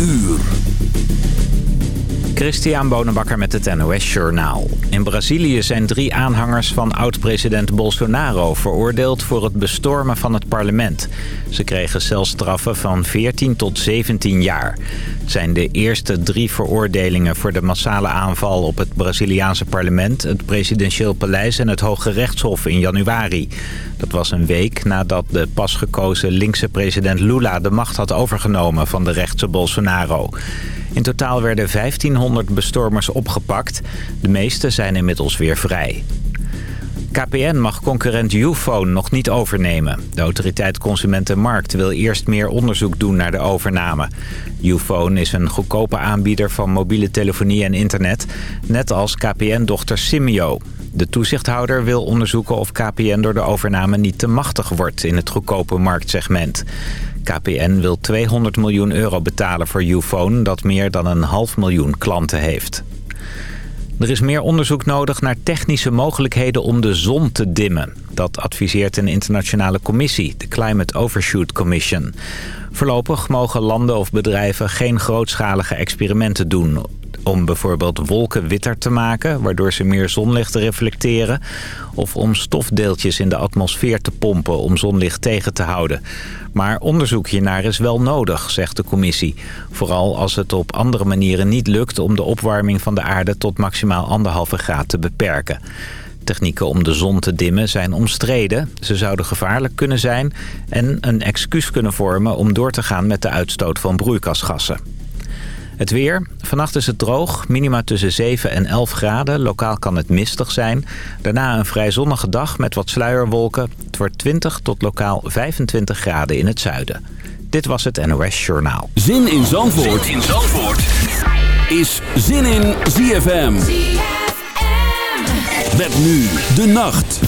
uur. Christian Bonenbakker met het NOS Journaal. In Brazilië zijn drie aanhangers van oud-president Bolsonaro... veroordeeld voor het bestormen van het parlement. Ze kregen celstraffen van 14 tot 17 jaar. Het zijn de eerste drie veroordelingen voor de massale aanval... op het Braziliaanse parlement, het presidentieel paleis... en het Hoge Rechtshof in januari. Dat was een week nadat de pas gekozen linkse president Lula... de macht had overgenomen van de rechtse Bolsonaro. In totaal werden 1500 bestormers opgepakt. De meeste zijn inmiddels weer vrij. KPN mag concurrent Ufone nog niet overnemen. De autoriteit Consumentenmarkt wil eerst meer onderzoek doen naar de overname. Ufone is een goedkope aanbieder van mobiele telefonie en internet, net als KPN-dochter Simio. De toezichthouder wil onderzoeken of KPN door de overname niet te machtig wordt in het goedkope marktsegment. KPN wil 200 miljoen euro betalen voor Ufone, dat meer dan een half miljoen klanten heeft. Er is meer onderzoek nodig naar technische mogelijkheden om de zon te dimmen. Dat adviseert een internationale commissie, de Climate Overshoot Commission. Voorlopig mogen landen of bedrijven geen grootschalige experimenten doen om bijvoorbeeld wolken witter te maken, waardoor ze meer zonlicht reflecteren. Of om stofdeeltjes in de atmosfeer te pompen om zonlicht tegen te houden. Maar onderzoek hiernaar is wel nodig, zegt de commissie. Vooral als het op andere manieren niet lukt om de opwarming van de aarde tot maximaal anderhalve graad te beperken. Technieken om de zon te dimmen zijn omstreden. Ze zouden gevaarlijk kunnen zijn en een excuus kunnen vormen om door te gaan met de uitstoot van broeikasgassen. Het weer. Vannacht is het droog. Minima tussen 7 en 11 graden. Lokaal kan het mistig zijn. Daarna een vrij zonnige dag met wat sluierwolken. Het wordt 20 tot lokaal 25 graden in het zuiden. Dit was het NOS Journaal. Zin in Zandvoort, zin in Zandvoort. is Zin in ZFM. ZFM. Met nu de nacht.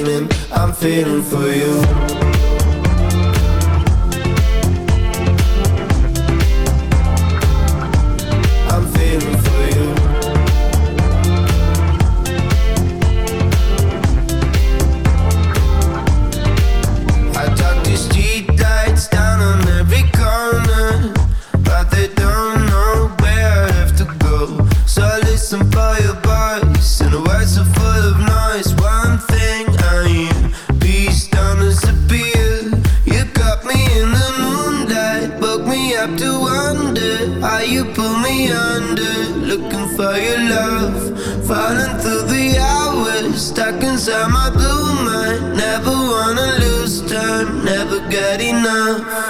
feeling, I'm feeling for you. for your love. Falling through the hours, stuck inside my blue mind. Never wanna lose time, never get enough.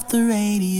off the radio.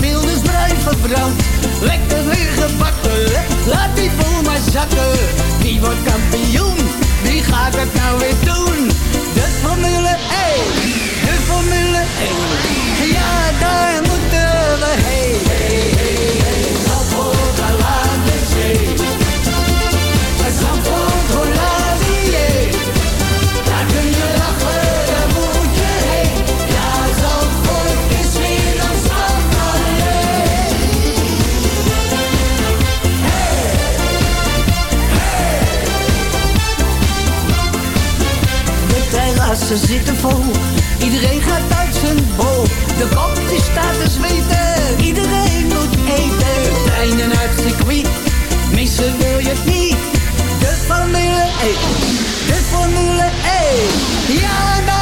meel is blijven verbrand. Lekker weer gebakken, laat die boel maar zakken. Wie wordt kampioen, Wie gaat het nou weer doen. De Formule 1, de Formule 1, ja daar ze zitten vol. Iedereen gaat uit zijn bol. De kop is staat te zweten. Iedereen moet eten. Treinen uit circuit. Missen wil je niet. De formule 1. De formule 1. Ja, nou.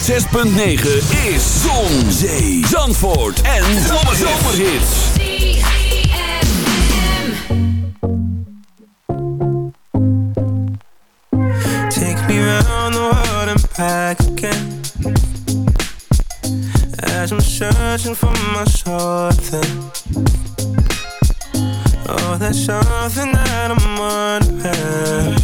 106.9 is Zon, Zee, Zandvoort en Zomerhits. Take me round the world and back again As I'm searching for my something Oh, there's something that I'm wondering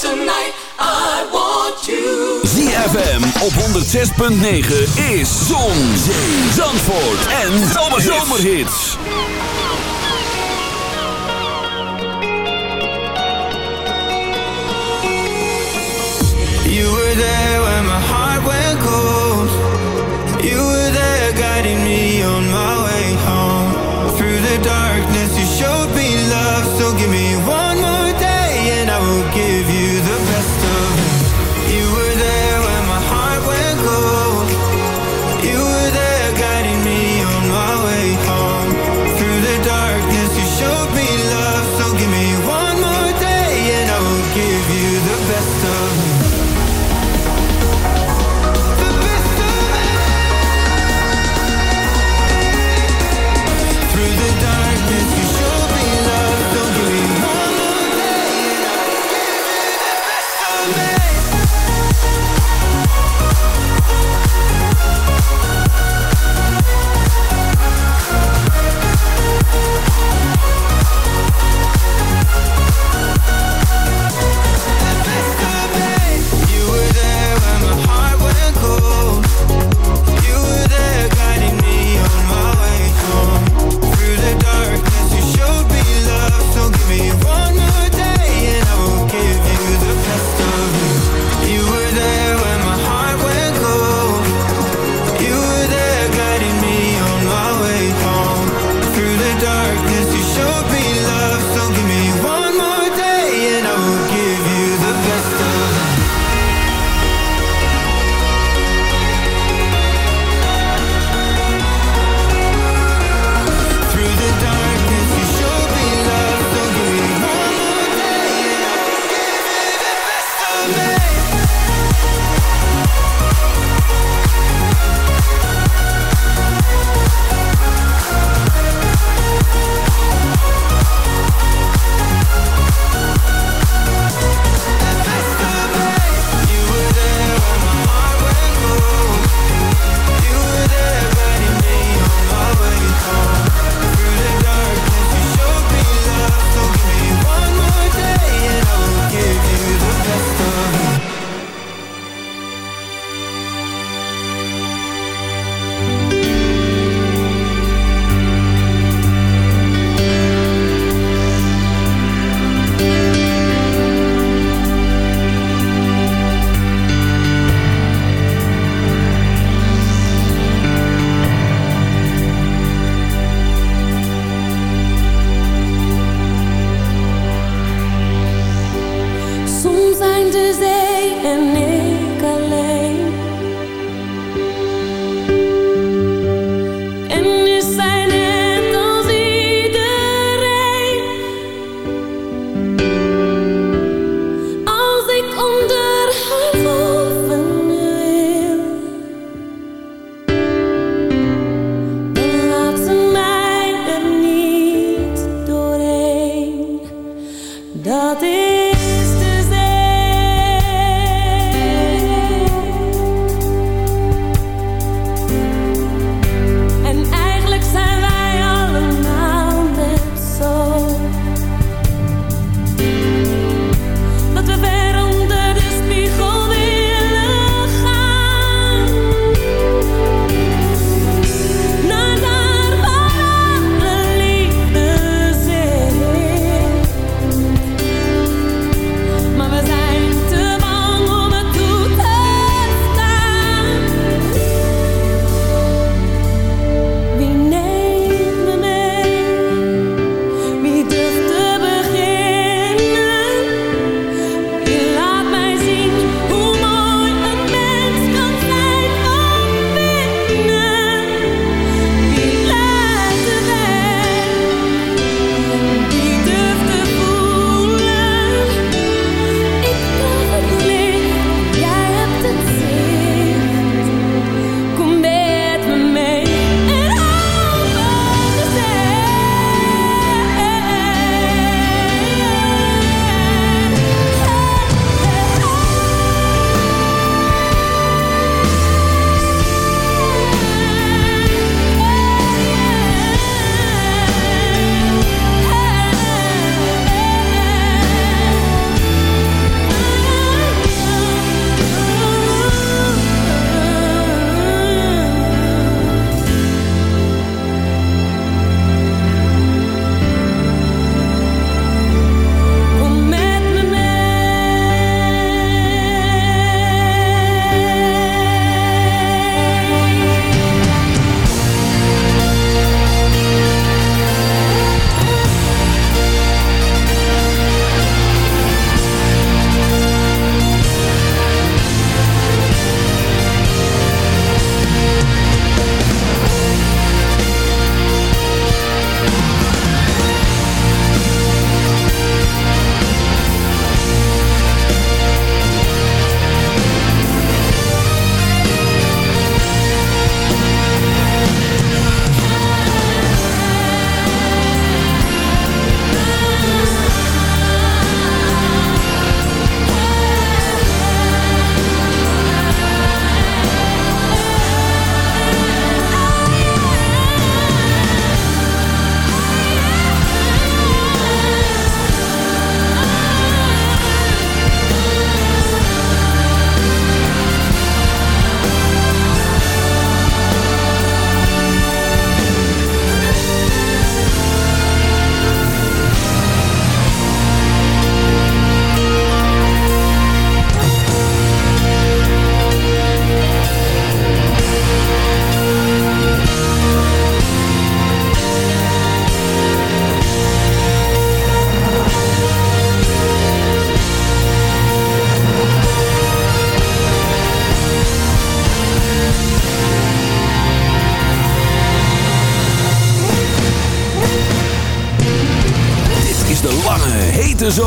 tonight, I want you. ZFM op 106.9 is Zon, Zee, Zandvoort en Zomerhits. You were there when my heart went cold. You were there guiding me on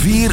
4